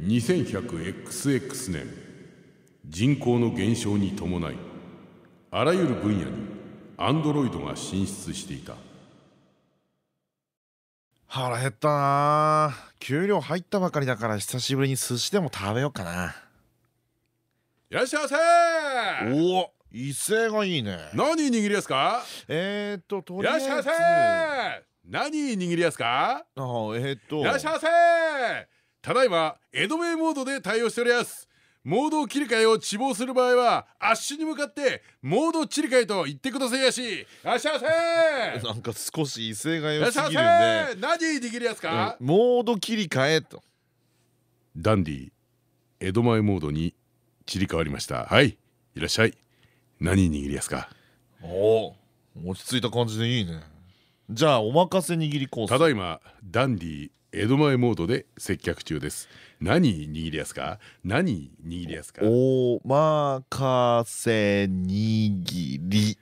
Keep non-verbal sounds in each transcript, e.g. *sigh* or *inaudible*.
2100XX 年人口の減少に伴いあらゆる分野にアンドロイドが進出していた。腹減ったな。給料入ったばかりだから久しぶりに寿司でも食べようかな。いらっしゃいませおお威勢がいいね。何握りやすか?えー、っとといらっしゃいませ何握りやすか?あえー、っと。いらっしゃいませただいま江戸名モードで対応しておりますモード切り替えを希望する場合はアッシュに向かってモード切り替えと言ってくださいやし。いらっしゃせなんか少し威勢が良いらっしゃいすぎる。んで何握りやすか、うんモード切り替えとダンディ江戸前モードに切り替わりました。はいいらっしゃい。何握りやすか？おお落ち着いた感じでいいね。じゃあお任せ握りコース。ただいまダンディ江戸前モードで接客中です。何握りやすか？何握りやすか？お任せ握り。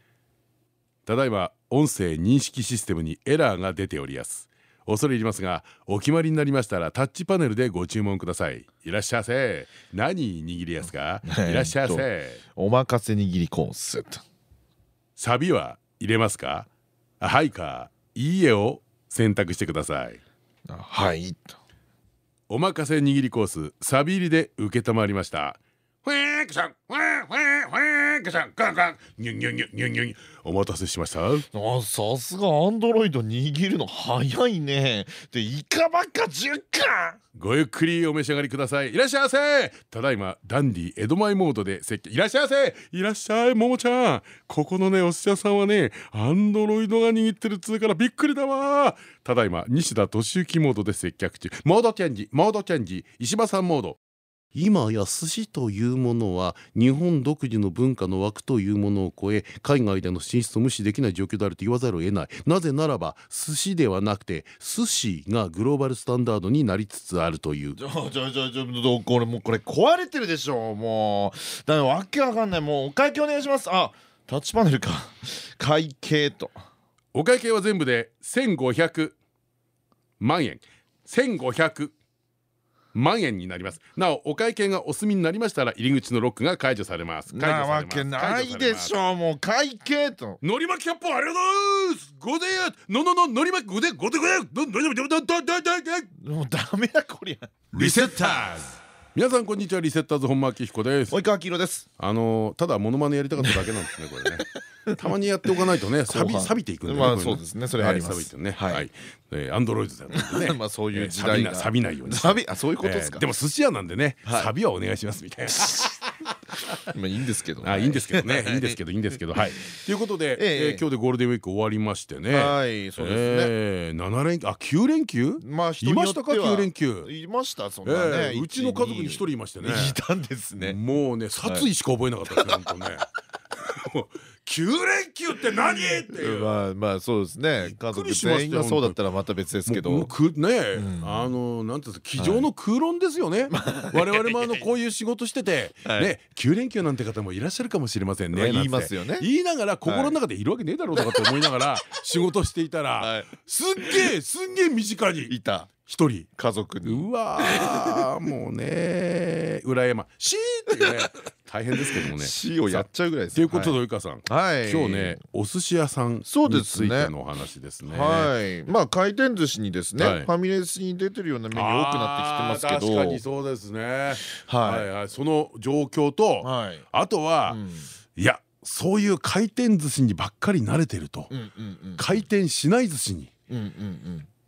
ただいま音声認識システムにエラーが出ておりやす。恐れ入りますがお決まりになりましたらタッチパネルでご注文ください。いらっしゃいませ。何握りやすか？*laughs* いらっしゃいませ。お任せ握りコースとサビは入れますか？はいか。いいえを選択してください。あはい。お任せ握りコースサビ入りで承りました。んガンガンニュンニュンニュンニュンニュンお待たせしました。あさすがアンドロイド握るの早いね。でイカばっか10貫ごゆっくりお召し上がりください。いらっしゃいませ。ただいまダンディ江戸前モードで接客。いらっしゃいませ。いらっしゃいももちゃん。ここのねお寿司屋さんはねアンドロイドが握ってるっつうからびっくりだわ。ただいま西田敏行モードで接客中。モードチェンジモードチェンジ。石破さんモード今や寿司というものは日本独自の文化の枠というものを超え海外での進出を無視できない状況であると言わざるを得ない。なぜならば寿司ではなくて寿司がグローバルスタンダードになりつつあるという。ちょちょちょちょこれもうこれ壊れてるでしょもうだからわけわかんない。もうお会計お願いします。あタッチパネルか。*laughs* 会計と。お会計は全部で1500万円。1500万円になります。なおお会計がお済みになりましたら入り口のロックが解除されます。解除なわけないでしょょもう会計と。のり巻きキャップありがとうございます。ごでやののののり巻きごでごでごでどどどどどどどどもうダメだこりゃ。リセッターズ。皆さんこんにちは。リセッターズ本間明彦です。及川黄色です。あのただモノマネやりたかっただけなんですねこれね *laughs* たまにやっておかないとね *laughs* 錆び錆びていくんでねまあそうですね。それあります。ねはい。アンドロイドだよね。*laughs* まあそういうえー時代が。錆びないように。サビあそういうことですか？えーでも寿司屋なんでねはい。サビはお願いしますみたいな。*laughs* まあいいんですけどね。あいいんですけどね。いいんですけどいいんですけど。はい。ということで今日でゴールデンウィーク終わりましてね。はいそうですね。えー7連休？あ9連休？まあ人いましたか？9連休。いましたそんえなね。ーうちの家族に一人いましてね。いたんですね。もうね殺意しか覚えなかったですね本当ね。もう9連休って何？っていう。まあまあそうですね。家族全員がそうだったらまた別ですけど。もうくね、ん。あのなんていうんですか机上の空論ですよね、我々もあの *laughs* こういう仕事してて、はい。ね9連休なんて方もいらっしゃるかもしれませんね、言いますよね。言いながら心の中でいるわけねえだろうとかって思いながら仕事していたら、はい。すっげえすんげえ身近に。いた。一人。家族に。うわーもうね裏山シーっていうね。大変ですけどもね。死をやっちゃうぐらいですということで及川さん。はい今日ねお寿司屋さんにそうでついてのお話ですね。はい。まあ回転寿司にですね、はい。ファミレスに出てるようなメニュー多くなってきてますけど。確かにそうですね。はい。その状況とはい。あとはうん。いやそういう回転寿司にばっかり慣れてると。回転しない寿司に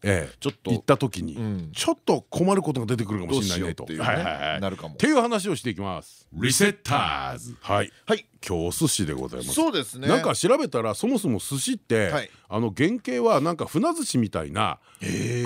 ちょっと行った時にうん。ちょっと困ることが出てくるかもししれないねと。ようっていうね。はいはいはい。なるかも。っていう話をしていきます。リセッターズ。はい。はい。今日お寿司でございます。そうですね。なんか調べたらそもそも寿司って、はい。あの原型はなんか船寿司みたいな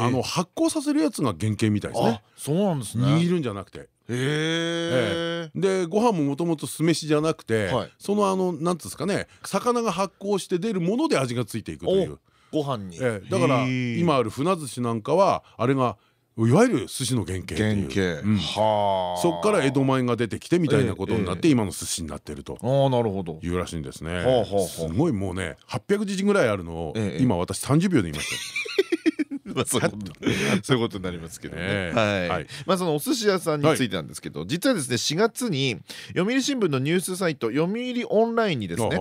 あの発酵させるやつが原型みたいですね。あ。そうなんですね。握るんじゃなくて。へえ。でご飯ももともと酢飯じゃなくて、はい。そのあのなんつうんですかね魚が発酵して出るもので味がついていくという、ご飯に。ええだから今ある船寿司なんかはあれがいわゆる寿司の原型原型。うん。はあ。そっから江戸前が出てきてみたいなことになっえて今の寿司になってると。ああなるほど。いうらしいんですね。すごいもうね800字ぐらいあるのをええ今私30秒で言いました *laughs* まあそういうこと。そういうことになりますけどね。ええ。はい、はい。まあそのお寿司屋さんについてなんですけど、実はですね4月に読売新聞のニュースサイト読売オンラインにですね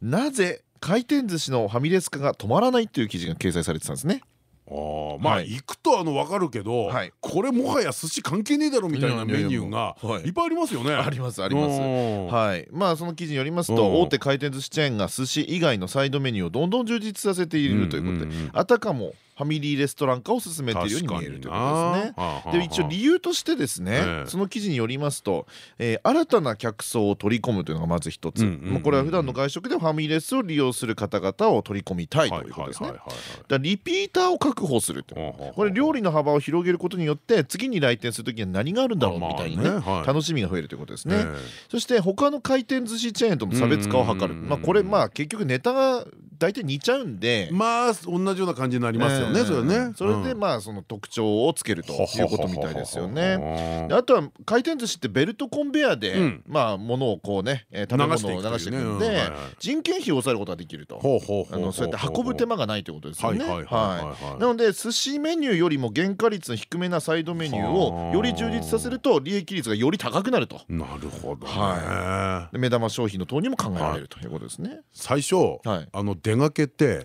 なぜ回転寿司のファミレス化が止まらないという記事が掲載されてたんですね。ああまあはい。行くとあの分かるけどはい。これもはや寿司関係ねえだろみたいなメニューがい。っぱいありますよね。ありますあります。うん。はい、まあその記事によりますうん。と大手回転寿司チェーンが寿司以外のサイドメニューをどんどん充実させているということであたかもファミリーレストラン化を進めているように見えるということですね。ねで一応理由としてですね、ええ。その記事によりますと、えー新たな客層を取り込むというのがまず一つ、これは普段の外食でファミレスを利用する方々を取り込みたいということですね。リピーターを確保すると。これ料理の幅を広げることによって次に来店する時には何があるんだろうみたいなねはい。楽しみが増えるということですね。ねそして他の回転寿司チェーンとの差別化を図る。これまあ結局ネタが大体似ちゃうんで。まあ同じような感じになりますよねええそれね。それでまあその特徴をつけるということみたいですよね。あとは回転寿司ってベルトコンベヤーで、うん。まあ物をこうね、えー食べ物を流していくんで人件費を抑えることができると。そうやって運ぶ手間がないということですよね。なので寿司メニューよりも原価率の低めなサイドメニューをより充実させると利益率がより高くなると。なるほど目玉商品の投入も考えられるということですね。最初はい。あの出がけって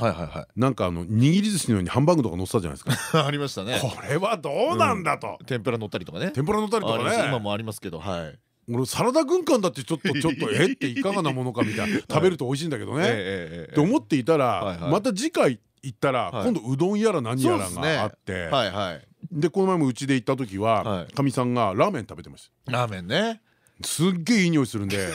なんかあの握り寿司のようにハンバーグとか乗ってたじゃないですか。い。*laughs* ありましたね。これはどうなんだと。天ぷら乗ったりとかね。天ぷら乗ったりとかね。今もありますけど、はい。俺サラダ軍艦だってちょっとちょっとえっていかがなものかみたいな。*laughs* 食べると美味しいんだけどね。って思っていたらまた次回行ったらはい。今度うどんやら何やらがあって。はいはい。でこの前もうちで行った時ははい。かみさんがラーメン食べてましラーメンね。たすっげえいい匂いするんで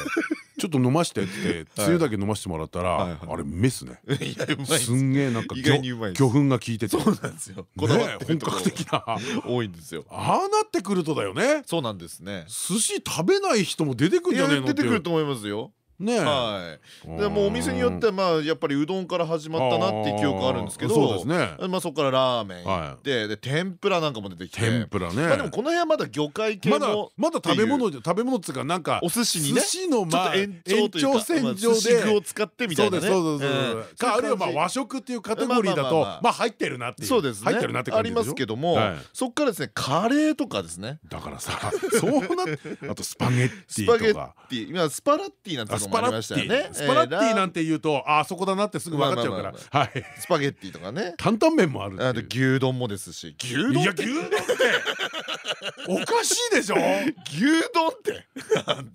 ちょっと飲ましてってつゆだけ飲ましてもらったらあれメスね。*laughs* すすんげえなんか魚粉が効いてて。そうなんですよ。こだわねってるとこ本格的な。多いんですよ。ああなってくるとだよね。そうなんですね。寿司食べない人も出てくんいやじゃねえの出てくると思いますよ。ねえ。はい。でもうお店によってはまあやっぱりうどんから始まったなっていう記憶があるんですけど、そうですね。まあそこからラーメン行はって、で天ぷらなんかも出てきて、天ぷらね。まあでもこの辺はまだ魚介系まだのまだ食べ物で食べ物っつうかなんかお寿司にね寿司のまあと延長線上まあ寿司具をで使ってみたいなね。そうですそうです。そううんですかあるいはまあ和食っていうカテゴリーだとまあまあまあまあ。まあ入ってるなっていうそうですね。入ってるなってありま感じでしょすけども、はい。そっからですねカレーとかですね。だからさそうなあとスパゲッテスパゲッィとかティ。今スパラッティなんてあのもパラッ。ティスパラッティなんてて言うとあそこだなってすぐ分かっちゃうかまあらスパゲッティとかね。担々麺もあるあと牛丼もですし。牛丼いやって牛丼って。おかしいでしょ？牛丼って。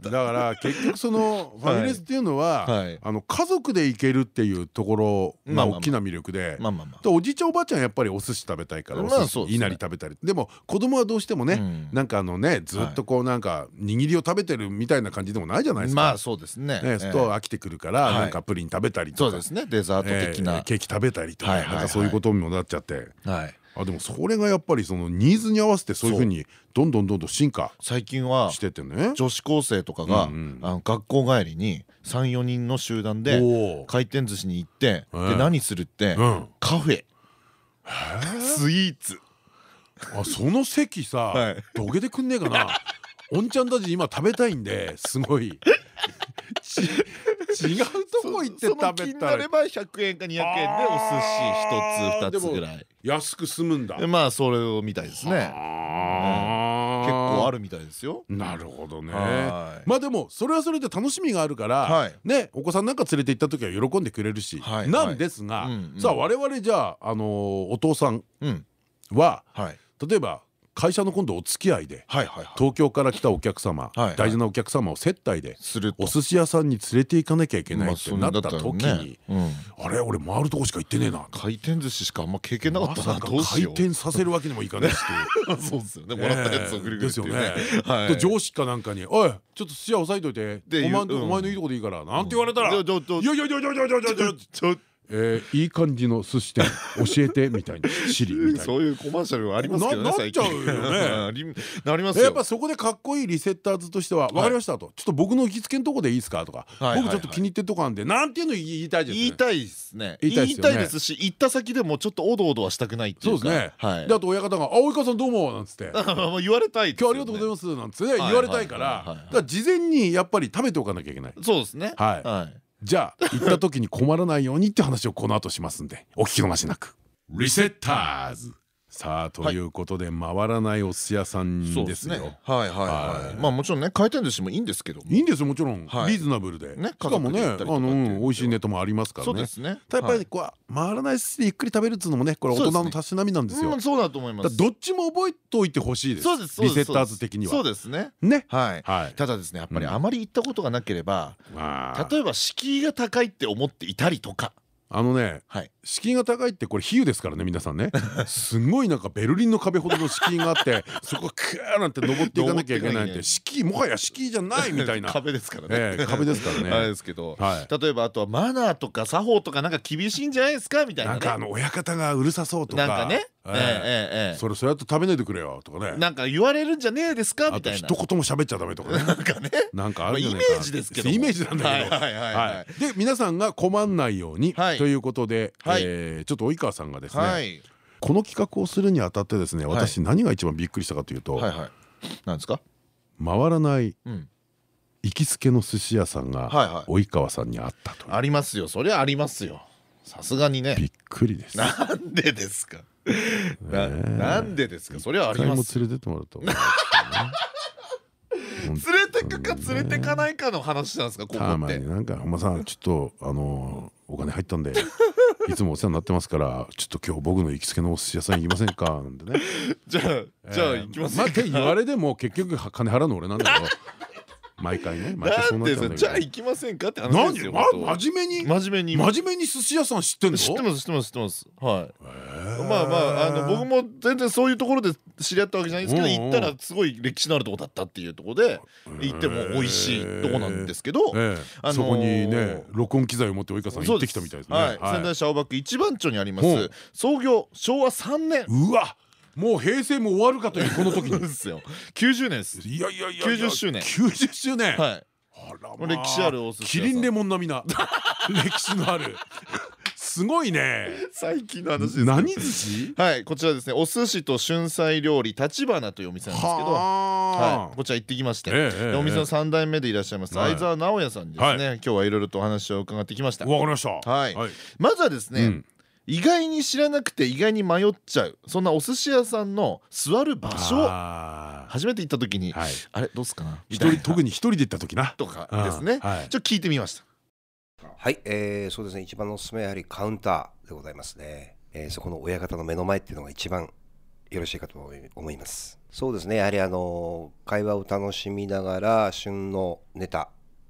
だ。から結局そのファミレスっていうのは、はい。あの家族で行けるっていうところが大きな魅力で。おじいちゃんおばあちゃんやっぱりお寿司食べたいからおまあ寿司いなり食べたり。でも子供はどうしてもね、うん。なんかあのねずっとこうなんか握りを食べてるみたいな感じでもないじゃないですか。まあそうですね。ね、すると飽きてくるからはい。なんかプリン食べたりとか。そうですね。デザート的えーな。ケーキ食べたりとかそういうことにもなっちゃって。はい。あでもそれがやっぱりそのニーズに合わせてそういうふうにどんどんどんどん進化最近はしててね。女子高生とかがあの学校帰りに34人の集団で回転寿司に行ってうんで何するってうん。カフェ。スイーツ。あその席さ、はい。どけてくんねえかな。おんちゃんたち今食べたいんですごい。ち違うとこ行って食気べたられば100円か200円でお寿司1つ2つぐらい。安く済むんだ。でまあそれをみたいですね結構あるるみたいですよ。なるほどね。はい。まあでもそれはそれで楽しみがあるから、はい。ねお子さんなんか連れて行った時は喜んでくれるし、はい。なんですが、さあ我々じゃあ、あのーお父さんうん。ははい。例えば会社の今度お付き合いで東京から来たお客様、大事なお客様を接待でお寿司屋さんに連れて行かなきゃいけないまあってなった時に、あれ俺回るとこしか行ってねえな。回転寿司しかあんま経験なかったな。回転させるわけにもいかないし。*laughs* そうですよね。もらったやつをぐるぐですよね。上司かなんかに「おいちょっと寿司屋押さえといて。でお前のいいとこでいいから」なんて言われたら「いやいやいやいやいやいやいやちょえー、いい感じの寿司店教えてみたいなシリみたいな。*laughs* そういうコマーシャルありますけどねなっちゃうよね。*laughs* なりますやっぱそこでかっこいいリセッターズとしては「分かりました」と「ちょっと僕の行きつけのとこでいいですか?」とか「僕ちょっと気に入ってるとこなんで」なんていうの言いたいです言いたいですね。言いたいですし行った先でもちょっとおどおどはしたくないっていう。かそうですね。であと親方が「あ及川さんどうも」なんつって。*laughs* 言われたい今日ありがとうございますなんつって言われたいからだから事前にやっぱり食べておかなきゃいけない。そうですね。はいじゃあ行った時に困らないようにって話をこの後しますんでお聞き逃しなく。リセッターズ。さあということで回らないお寿司屋さんですよ。はいはいはい。まあもちろんね回転寿司もいいんですけど。いいんですもちろんリーズナブルで。しかもねあの美味しいネタもありますからね。そうですね。やっぱりこう回らない寿司でゆっくり食べるっつうのもねこれ大人のたしなみなんですよ。そうだと思います。どっちも覚えておいてほしいです。そうですリセッターズ的には。そうですね。ね。はい。ただですねやっぱりあまり行ったことがなければ例えば敷居が高いって思っていたりとか。あのね、敷居が高いってこれ比喩ですからね皆さんね。*laughs* すごいなんかベルリンの壁ほどの敷居があってそこクーなんて登っていかなきゃいけないって敷居もはや敷居じゃないみたいな。壁ですからね。壁ですからね。あれですけど。例えばあとはマナーとか作法とかなんか厳しいんじゃないですかみたいななんかあの親方がうるさそうとか。なんかね。それそうやって食べないでくれよとかね。なんか言われるんじゃねえですかみたいな。一言も喋っちゃダメとかね。なんかね。なんかあるイメージですけどイメージなんだけど。で皆さんが困んないようにということでちょっと及川さんがですねこの企画をするにあたってですね私何が一番びっくりしたかというと何ですか？回らない行きつけの寿司屋さんが及川さんにあったとありますよ。そりゃありますよ。さすがにね。びっくりです。なんでですか？なんでですか？それはあります連れてってもらうと *laughs* 連れてくか連れてかないかの話なんですか？ここって。なんかお前さんちょっとあのお金入ったんでいつもお世話になってますからちょっと今日僕の行きつけのお寿司屋さん行きませんか？なんてね。*laughs* じゃあじゃあ行きますまあって言われでも結局金払うの俺なんだけど毎回ね毎回そうなっちゃうんだじゃあ行きませんかって話ですよ真面目に？真面目に。真面目に寿司屋さん知ってんの？知ってます知ってます知ってます。はい。まあまああの僕も全然そういうところで知り合ったわけじゃないんですけど行ったらすごい歴史のあるとこだったっていうところで行っても美味しいとこなんですけどそこにね録音機材を持って及川さん行ってきたみたいですね。仙台市青葉区一番町にあります創業昭和3年。うわもう平成も終わるかというこの時に。ですよ。90年です。いやいやいや90周年。90周年。はい。歴史あるお寿司キリンレモン並みな歴史のある。すごいね。最近の話です何寿司？はいこちらですね。お寿司と春菜料理立花というお店なんですけど。はい。こちら行ってきまして。お店の3代目でいらっしゃいます相沢直也さんにですね。今日はいろいろとお話を伺ってきました。わかりました。はい。まずはですね意外に知らなくて意外に迷っちゃう。そんなお寿司屋さんの座る場所。初めて行った時にあれどうすか？な一人特に一人で行った時な。とかですね。ちょっと聞いてみました。はい、えー、そうですね。一番のおすすめはやはりカウンターでございますね、えー、そこの親方の目の前っていうのが一番よろしいかと思います。そうですね。やはりあの会話を楽しみながら旬のネタ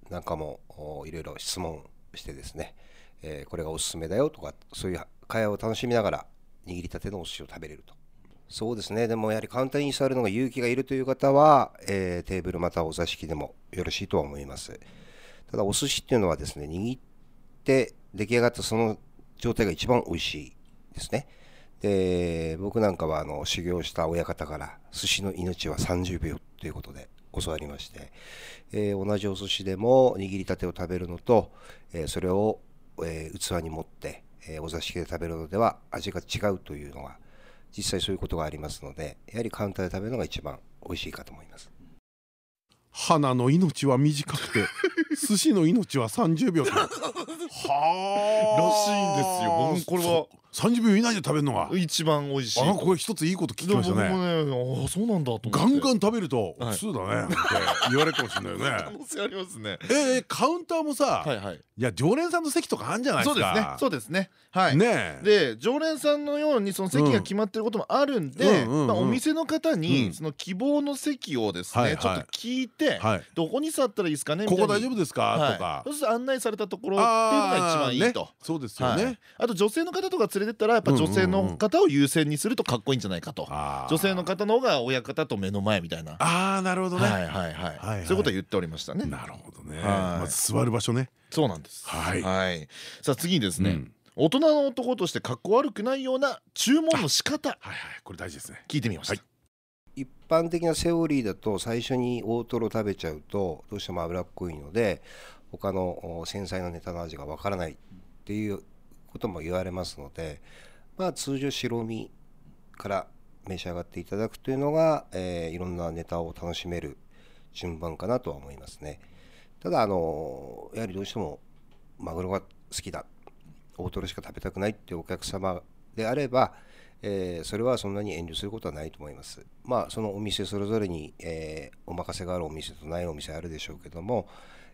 なんかもいろいろ質問してですね、えー、これがおすすめだよとかそういう会話を楽しみながら握りたてのお寿司を食べれると。そうですね。でもやはりカウンターに座るのが勇気がいるという方は、えー、テーブルまたはお座敷でもよろしいとは思います。ただお寿司っていうのはですね握って出来上がったその状態が一番美味しいですね。で僕なんかはあの修行した親方から寿司の命は30秒ということで教わりまして、えー、同じお寿司でも握りたてを食べるのと、えー、それを、えー、器に盛ってえお座敷で食べるのでは味が違うというのは実際そういうことがありますのでやはりカウンターで食べるのが一番美味しいかと思います。花の命は短くて *laughs* 寿司の命は30秒 *laughs* はあ。らしいんですよ。僕これは30秒以内で食べるのが。一番美味しい。あこれ一ついいこと聞きましたね。あそうなんだとガンガン食べると普通だねって言われるかもしれないよね。*laughs* 可能性ありますね。えカウンターもさいや常連さんの席とかあるんじゃないですか。そうですね。はい。ねで常連さんのようにその席が決まってることもあるんでお店の方にその希望の席をですねちょっと聞いてどこに座ったらいいですかねここ大丈夫ですか？とか。そうすると案内されたところっていうのが一番いいと。そうですよね。あと女性の方とか連れてったらやっぱ女性の方を優先にするとかっこいいんじゃないかと。女性の方の方が親方と目の前みたいな。ああなるほどね。はいはいはい。そういうことは言っておりましたね。なるほどね。まず座る場所ね。そうなんです。はい。さあ次にですね。大人の男としてかっこ悪くないような注文の仕方。はいはい。これ大事ですね。聞いてみました、一般的なセオリーだと最初に大トロ食べちゃうとどうしても脂っこいので他の繊細なネタの味がわからないっていうことも言われますのでまあ通常白身から召し上がっていただくというのが、えー、いろんなネタを楽しめる順番かなとは思いますね。ただあのやはりどうしてもマグロが好きだ。大トロしか食べたくないっていうお客様であれば、えー、それはそんなに遠慮することはないと思います。まあそのお店それぞれに、えー、お任せがあるお店とないお店あるでしょうけども、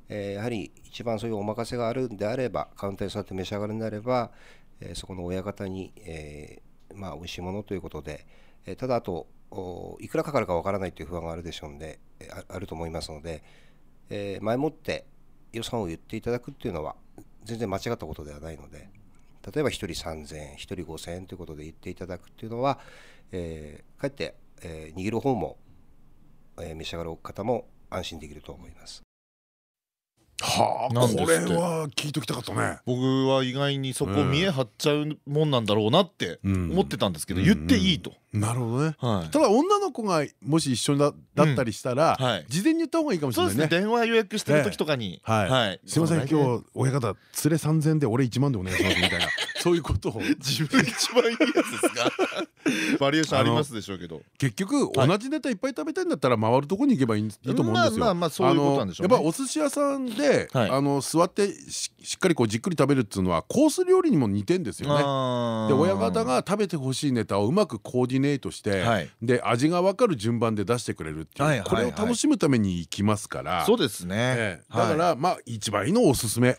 えー、やはり一番そういうお任せがあるんであればカウンターに座って召し上がるんであれば、えそこの親方に、えまあ美味しいものということで、えただあといくらかかるかわからないという不安があるでしょうんでああると思いますので、え前もって予算を言っていただくっていうのは全然間違ったことではないので例えば1人3000円1人5000円ということで言っていただくっていうのは、えー、かえって、えー、握る方も、えー、召し上がる方も安心できると思います。はあこれは聞いときたかったね。僕は意外にそこ見え張っちゃうもんなんだろうなって思ってたんですけど言っていいと。なるほどね。ただ女の子がもし一緒だったりしたら事前に言った方がいいかもしれないね。電話予約してる時とかに。すいません今日親方連れ3000で俺1万でお願いしますみたいなそういうこと？を自分一番いいやつですか？*laughs* バリエーションありますでしょうけど。結局同じネタいっぱい食べたいんだったら回るとこに行けばいいと思うんですよ。まあまあそういうことなんでしょうやっぱお寿司屋さんであの座ってしっかりこうじっくり食べるっていうのはコース料理にも似てんですよね。で親方が食べてほしいネタをうまくコーディネートしてで味が分かる順番で出してくれるっていうこれを楽しむために行きますから。そうですね。だからまあ一番いいのおすすめ。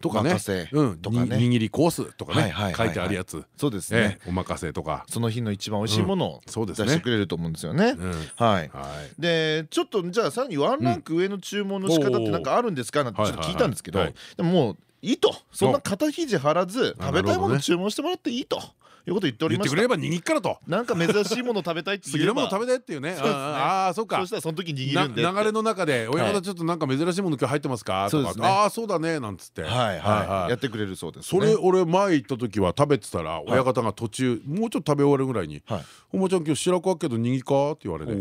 とかね。握りコースとかね書いてあるやつ。そうですね。お任せとか。その日の一番美味しいものを出してくれると思うんですよね。はい。でちょっとじゃあさらにワンランク上の注文の仕方って何かあるんですか？なんてちょっと聞いたんですけど。でももういいと。そんな肩肘張らず食べたいもの注文してもらっていいと。いうこと言っております。言ってくれれば握っからと。なんか珍しいもの食べたいって言えば。もの食べたいっていうね。ああ、そうか。そしたらその時握るんで。流れの中で、親方ちょっとなんか珍しいもの今日入ってますか？とか。ああ、そうだね、なんつって。はいはい。やってくれるそうです。それ、俺前行った時は食べてたら、親方が途中、もうちょっと食べ終わるぐらいに。おもちゃん今日白子あっけど握りか？って言われて。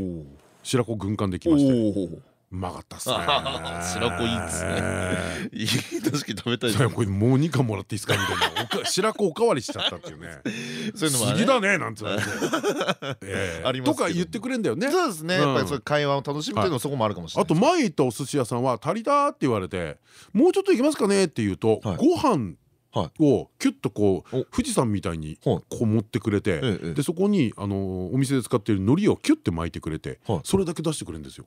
白子軍艦できました。うまかったっすね。*laughs* 白子いいですね。いい確かに食べたい。これもう二貫もらっていいですかみたいな。白子おかわりしちゃったっていうね。*laughs* そういうのも好きだねなんつって。*laughs* ありますとか言ってくれんだよね。そうですね。やっぱりそう会話を楽しむっていうのそこもあるかもしれない。あと前行ったお寿司屋さんは足りたって言われて、もうちょっと行きますかねって言うと、ご飯をキュッとこう富士山みたいにこう持ってくれてでそこにあのお店で使っている海苔をキュッて巻いてくれてそれだけ出してくれるんですよ。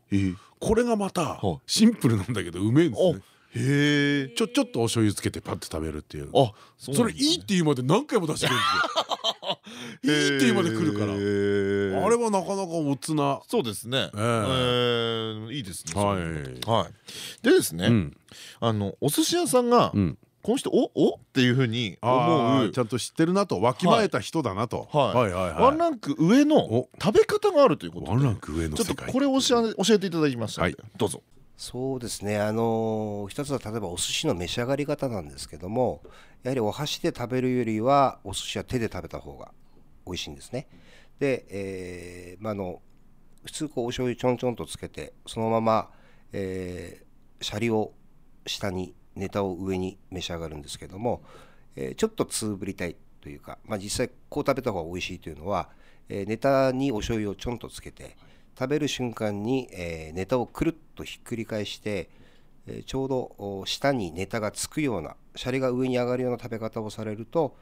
これがまたシンプルなんだけどうめえんですね。へえ。ちょちょっとお醤油つけてパッて食べるっていう。あそれいいっていうまで何回も出してくるんですよ。*laughs* いいっていうまで来るから。あれはなかなかおつな。そうですね。いいですねはい。でですねあのお寿司屋さんがこの人おお？っていうふうに思う。ちゃんと知ってるなとわきまえた人だなと。ワンランク上の食べ方があるということで。ワンランク上のちょっとこれを教えていただきましたどうぞ。そうですね。あの一つは例えばお寿司の召し上がり方なんですけどもやはりお箸で食べるよりはお寿司は手で食べた方が美味しいんですね。で、えー、まあの普通こうお醤油ちょんちょんとつけてそのまま、えー、シャリを下にネタを上に召し上がるんですけども、えー、ちょっとつぶりたいというか、まあ、実際こう食べた方が美味しいというのは、えー、ネタにお醤油をちょんとつけて食べる瞬間に、えー、ネタをくるっとひっくり返して、えー、ちょうど下にネタがつくようなシャリが上に上がるような食べ方をされると、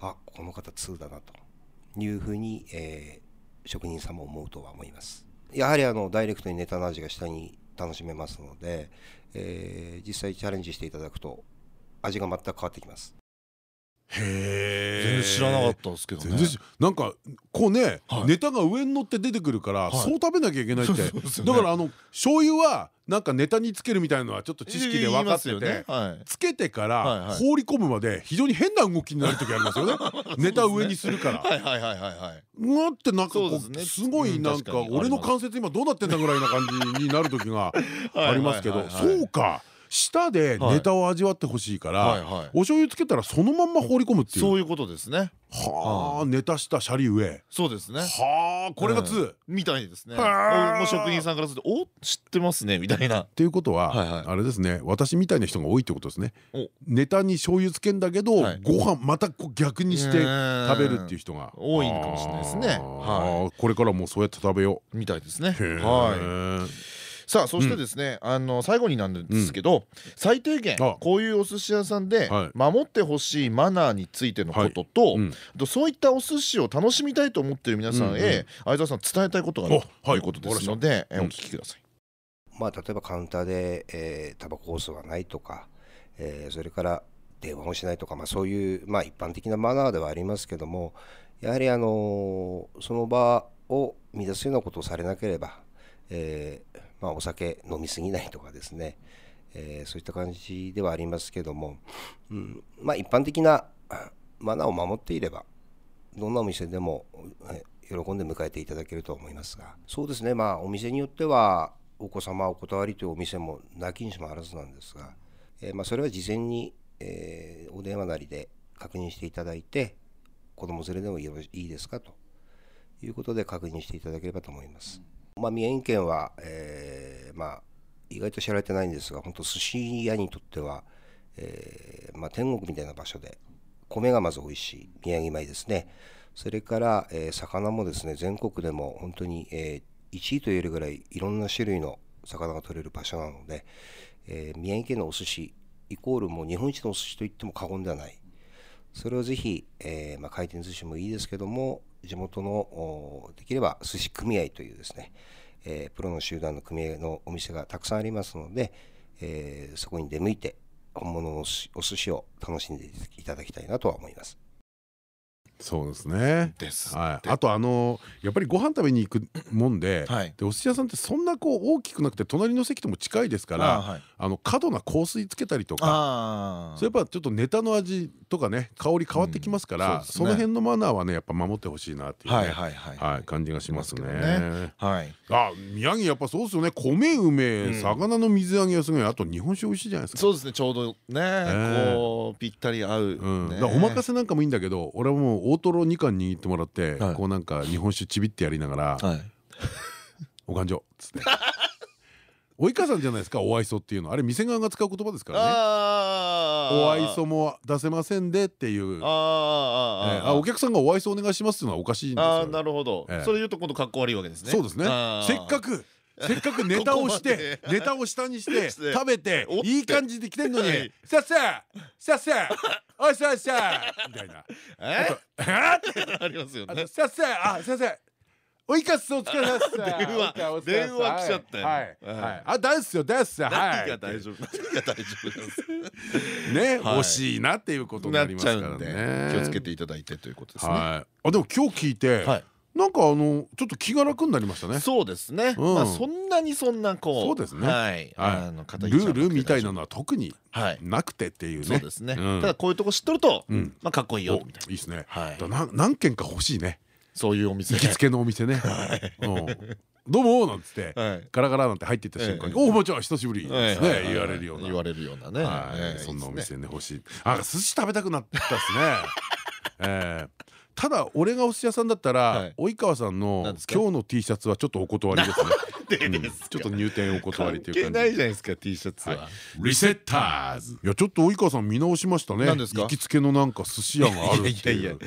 うん、あこの方通だなというふうに、えー、職人さんも思うとは思います。やはりあのダイレクトにネタの味が下に楽しめますので、えー、実際チャレンジしていただくと味が全く変わってきます。へえ全然知らなかったですけどね。なんかこうねネタが上に乗って出てくるからそう食べなきゃいけないって。だからあの醤油はなんかネタにつけるみたいなのはちょっと知識で分かっててつけてから放り込むまで非常に変な動きになる時ありますよね。*laughs* ネタ上にするから。うわってなんかすごいなんか俺の関節今どうなってんだぐらいな感じになる時がありますけど。そうか。舌でネタを味わってほしいからお醤油つけたらそのまんま放り込むっていう。そういうことですね。はあネタ下シャリ上。そうですね。はあこれが2みたいですね。もう職人さんからするとお知ってますねみたいな。っていうことはあれですね。私みたいな人が多いってことですね。ネタに醤油つけんだけどご飯また逆にして食べるっていう人が。多いかもしれないですね。これからもそうやって食べよう。みたいですね。はいさあそしてですね、あの最後になんですけど、最低限こういうお寿司屋さんで守ってほしいマナーについてのことと、そういったお寿司を楽しみたいと思っている皆さんへ相沢さん伝えたいことがあるということですので、お聞きください。まあ例えばカウンターで、えー、タバコを吸わないとか、えー、それから電話をしないとか、まあ、そういう、まあ、一般的なマナーではありますけどもやはりあのその場を乱すようなことをされなければ、えー、まあ、お酒飲み過ぎないとかですね、えー、そういった感じではありますけども、うん。まあ、一般的なマナーを守っていればどんなお店でも喜んで迎えていただけると思いますが。そうですね。まあお店によってはお子様お断りというお店もなきにしもあらずなんですが、えー、まあ、それは事前に、え、お電話なりで確認していただいて子供連れでもいいですかということで確認していただければと思います。まあ、宮城県は、えー、まあ、意外と知られてないんですが本当寿司屋にとっては、えーまあ、天国みたいな場所で米がまず美味しい宮城米ですね。それから、えー、魚もですね全国でも本当に、えー、1位と言えるぐらいいろんな種類の魚が取れる場所なので、え、宮城県のお寿司イコールもう日本一のお寿司と言っても過言ではない。それをぜひ、えまあ、回転寿司もいいですけども地元のできれば寿司組合というですね、えー、プロの集団の組合のお店がたくさんありますので、えー、そこに出向いて本物のお寿司を楽しんでいただきたいなとは思います。そうですね。はい。あとあのやっぱりご飯食べに行くもんで、でお寿司屋さんってそんなこう大きくなくて隣の席とも近いですから、あの過度な香水つけたりとか、そうやっぱちょっとネタの味とかね香り変わってきますから、その辺のマナーはねやっぱ守ってほしいなっていうはい感じがしますね。はい。あ宮城やっぱそうですよね。米梅魚の水揚げがすごい。あと日本酒美味しいじゃないですか。そうですね。ちょうどねこうぴったり合う。おまかせなんかもいいんだけど、俺はもう大トロ2貫握ってもらって、はい、こうなんか日本酒ちびってやりながら「はい、*laughs* お勘定」っつって。*laughs* 及川さんじゃないですかお愛想っていうの。あれ店側が使う言葉ですからね。お愛想も出せませんでっていう。ああお客さんがお愛想お願いしますっていうのはおかしいんですよ。なるほど。それ言うと今度かっこ悪いわけですね。そうですね。せっかく *laughs* せっかくネタをしてネタを下にして食べていい感じで来てんのに「さっささっさおいさっさ」みたいな「え？ありますよね。さっさあ先生おいかすお疲れ様です。電話電話来ちゃったよ。はい。あダンスよダンス。何が大丈夫？ね惜しいなっていうことになりますからね。気をつけていただいてということですね。あでも今日聞いて。なんかあのちょっと気が楽になりましたね。そうですね。まあそんなにそんなこう。そうですね。はい。あのルールみたいなのは特になくてっていうね。そうですね。ただこういうとこ知っとるとまあかっこいいよみたいな。いいですね。はい。何件か欲しいね。そういうお店。行きつけのお店ね。はい。どうもなんつってガラガラなんて入っていった瞬間に「おおもちろん久しぶり」ね言われるような言われるようなねそんなお店ね欲しいあ寿司食べたくなったっすね *laughs* ええただ俺がお寿司屋さんだったら及川さんの今日の T シャツはちょっとお断りですね。ちょっと入店お断りという感じないじゃないですか T シャツは。リセッターズ。いやちょっと及川さん見直しましたね。行きつけのなんか寿司屋があるっていう。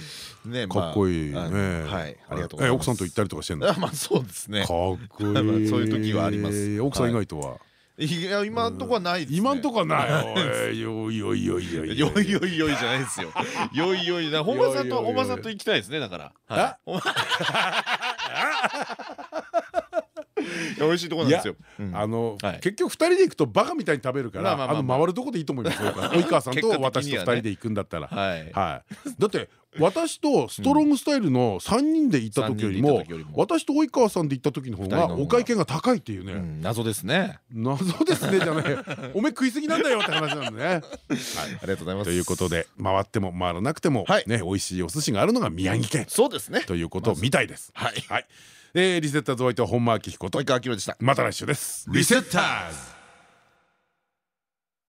かっこいいね。はい。ありがとう奥さんと行ったりとかしてんの？*laughs* まあそうですね。かっこいい。そういう時はあります。奥さん以外とは？いや今んとこはない今んとこはない。*laughs* よいよいよいよい。よいよいよいじゃないですよ。*laughs* よいよいな。本間さんと本間さんと行きたいですねだから *laughs* 美味しいとこなんですよ。あの結局二人で行くとバカみたいに食べるからあの回るとこでいいと思いますよ。及川さんと私と二人で行くんだったら。はい。だって私とストロングスタイルの3人で行った時よりも私と及川さんで行った時の方がお会計が高いっていうね。謎ですね。謎ですねじゃない *laughs* おめ食いすぎなんだよって話なんでね。ありがとうございます。ということで回っても回らなくてもね美味しいお寿司があるのが宮城県。そうですね。ということみたいです。はいリセッターズお相手は本間明彦と井川明でした。また来週です。リセッターズ。